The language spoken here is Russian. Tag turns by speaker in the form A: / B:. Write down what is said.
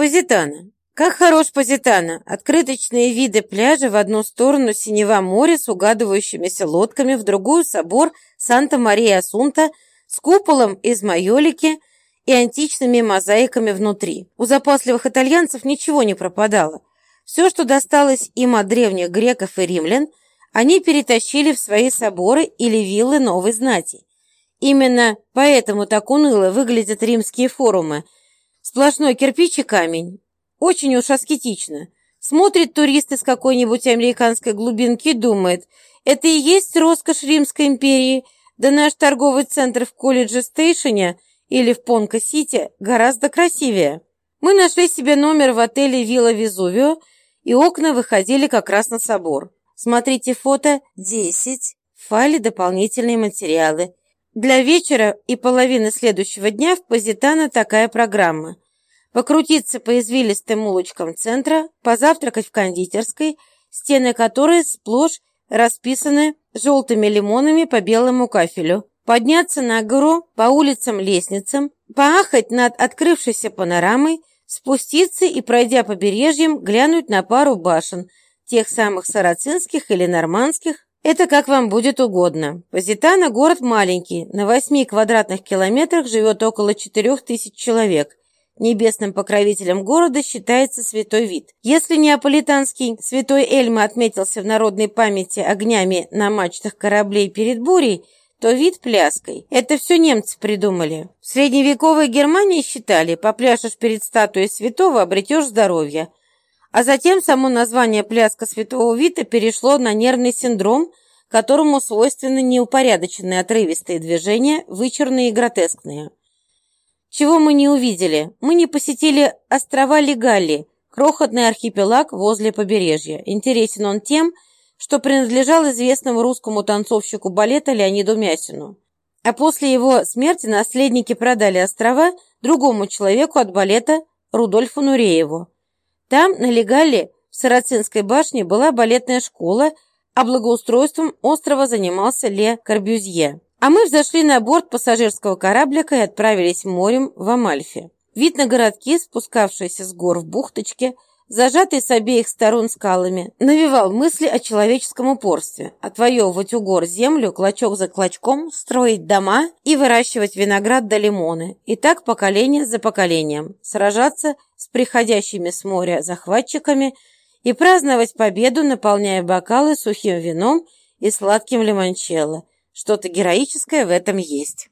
A: Позитана. Как хорош Позитана. Открыточные виды пляжа в одну сторону синева моря с угадывающимися лодками, в другую собор Санта-Мария-Асунта с куполом из майолики и античными мозаиками внутри. У запасливых итальянцев ничего не пропадало. Все, что досталось им от древних греков и римлян, они перетащили в свои соборы или виллы новой знати. Именно поэтому так уныло выглядят римские форумы. Сплошной кирпич и камень. Очень уж аскетично. Смотрит турист из какой-нибудь американской глубинки и думает, это и есть роскошь Римской империи, да наш торговый центр в колледже Стейшене – или в Понко-Сити гораздо красивее. Мы нашли себе номер в отеле «Вилла Везувио», и окна выходили как раз на собор. Смотрите фото 10, в файле дополнительные материалы. Для вечера и половины следующего дня в Позитано такая программа. Покрутиться по извилистым улочкам центра, позавтракать в кондитерской, стены которой сплошь расписаны желтыми лимонами по белому кафелю подняться на гору по улицам-лестницам, поахать над открывшейся панорамой, спуститься и, пройдя побережьем, глянуть на пару башен, тех самых сарацинских или нормандских, это как вам будет угодно. Позитано – город маленький, на 8 квадратных километрах живет около 4000 человек. Небесным покровителем города считается святой вид. Если неаполитанский святой Эльма отметился в народной памяти огнями на мачтах кораблей перед бурей – то вид пляской. Это все немцы придумали. В средневековой Германии считали, попляшешь перед статуей святого, обретешь здоровье. А затем само название пляска святого Вита перешло на нервный синдром, которому свойственны неупорядоченные отрывистые движения, вычурные и гротескные. Чего мы не увидели? Мы не посетили острова Легалли, крохотный архипелаг возле побережья. Интересен он тем, что принадлежал известному русскому танцовщику балета Леониду Мясину. А после его смерти наследники продали острова другому человеку от балета Рудольфу Нурееву. Там, на Легале, в Сарацинской башне, была балетная школа, а благоустройством острова занимался Ле Корбюзье. А мы взошли на борт пассажирского кораблика и отправились морем в Амальфи. Вид на городки, спускавшиеся с гор в бухточке – зажатый с обеих сторон скалами, навевал мысли о человеческом упорстве, отвоевывать у гор землю клочок за клочком, строить дома и выращивать виноград да лимоны, и так поколение за поколением, сражаться с приходящими с моря захватчиками и праздновать победу, наполняя бокалы сухим вином и сладким лимончелло. Что-то героическое в этом есть.